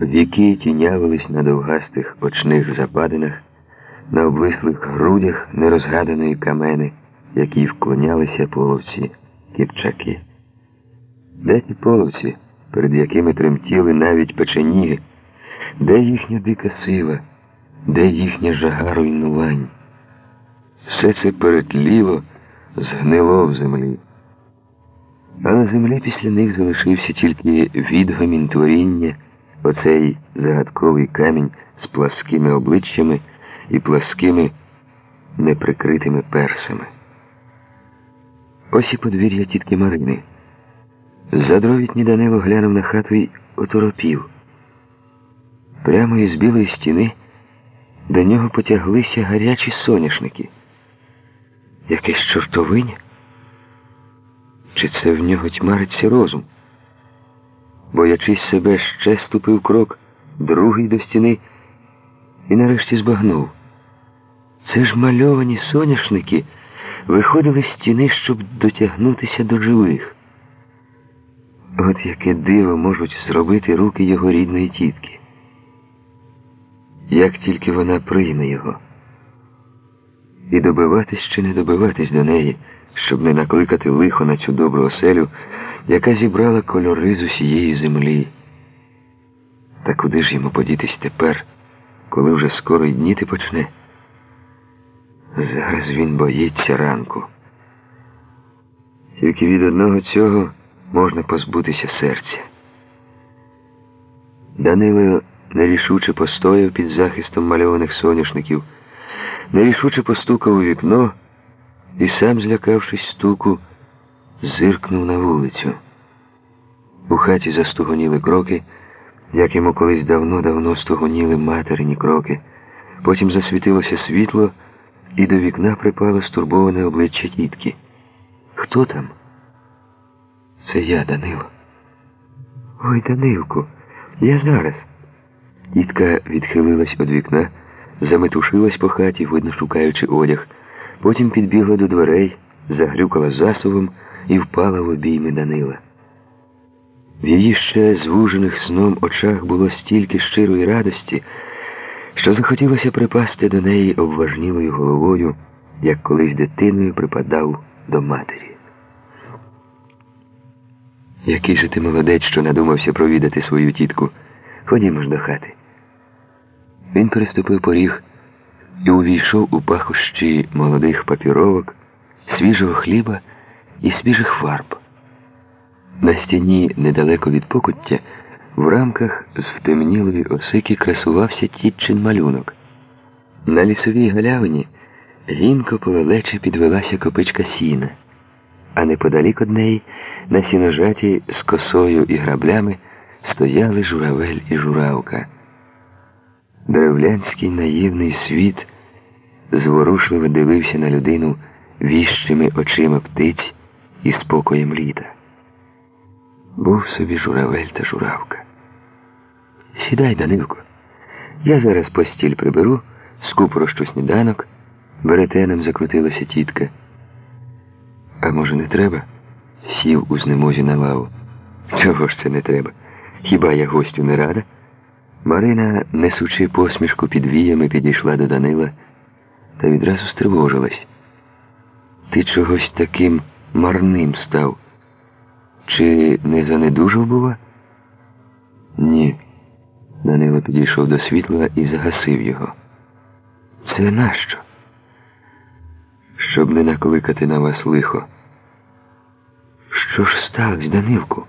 Віки тінявились на довгастих очних западинах, на обвислих грудях нерозгаданої камени, які вклонялися половці кіпчаки. Де ті половці, перед якими тремтіли навіть печеніги, де їхня дика сила, де їхня жага руйнувань? Все це перетліло, згнило в землі. А на землі після них залишився тільки відгомін творіння, оцей загадковий камінь з пласкими обличчями і пласкими неприкритими персами. Ось і подвір'я тітки Марини. Задровітні Данило глянув на хату й оторопів. Прямо із білої стіни до нього потяглися гарячі соняшники. Якесь чортовиня? Чи це в нього тьмариться розум? Боячись себе, ще ступив крок, другий до стіни, і нарешті збагнув. Це ж мальовані соняшники виходили з стіни, щоб дотягнутися до живих. От яке диво можуть зробити руки його рідної тітки. Як тільки вона прийме його. І добиватись чи не добиватись до неї, щоб не накликати лихо на цю добру оселю, яка зібрала кольори з усієї землі. Та куди ж йому подітись тепер, коли вже скоро й дніти почне? Зараз він боїться ранку. Тільки від одного цього можна позбутися серця. Данило нерішуче постояв під захистом мальованих соняшників, нерішуче постукав у вікно і сам, злякавшись стуку, зиркнув на вулицю. У хаті застугоніли кроки, як йому колись давно-давно стугоніли материні кроки. Потім засвітилося світло, і до вікна припало стурбоване обличчя тітки. Хто там? Це я, Данило. Ой, Данилку, я зараз. Тітка відхилилась від вікна, заметушилась по хаті, видно шукаючи одяг. Потім підбігла до дверей, загрюкала засувом і впала в обійми Данила. В її ще звужених сном очах було стільки щирої радості, що захотілося припасти до неї обважнілою головою, як колись дитиною припадав до матері. Який же ти молодець, що надумався провідати свою тітку. Ходімо ж до хати. Він переступив поріг і увійшов у пахощі молодих папіровок, свіжого хліба і свіжих фарб. На стіні, недалеко від покуття, в рамках з втемнілої осики красувався тітчин малюнок. На лісовій галявині гінко полелече підвелася копичка сіна, а неподалік од неї, на сіножаті з косою і граблями, стояли журавель і журавка. Древлянський наївний світ зворушливо дивився на людину віщими очима птиць і спокоєм літа. Був собі журавель та журавка. Сідай, Данилко. Я зараз постіль приберу, скупорощу сніданок, веретеном закрутилася тітка. А може, не треба? Сів у знемозі на лаву. Чого ж це не треба? Хіба я гостю не рада? Марина, несучи посмішку під віями, підійшла до Данила та відразу стривожилась. Ти чогось таким марним став? Чи не занедужав, бува? Ні. Данило підійшов до світла і загасив його. Це нащо? Щоб не накликати на вас лихо. Що ж сталося, Данилку?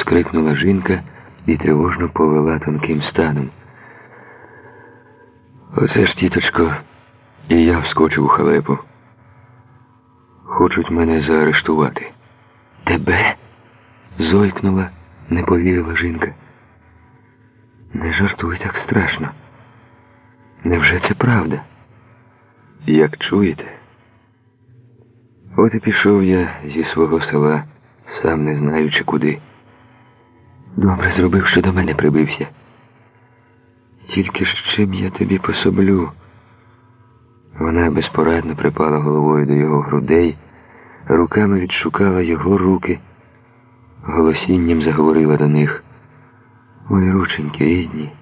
скрикнула жінка і тривожно повела тонким станом. Оце ж, тіточко, і я вскочив у халепу. Хочуть мене заарештувати. Тебе? зойкнула, не повірила жінка. Не жартуй так страшно. Невже це правда? Як чуєте? От і пішов я зі свого села, сам не знаючи куди. Добре зробив, що до мене прибився. Тільки з чим я тобі пособлю. Вона безпорадно припала головою до його грудей, руками відшукала його руки, голосінням заговорила до них. Мої рученьки рідні.